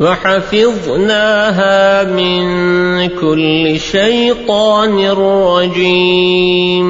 وحفظناها من كل شيطان رجيم.